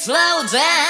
slow down.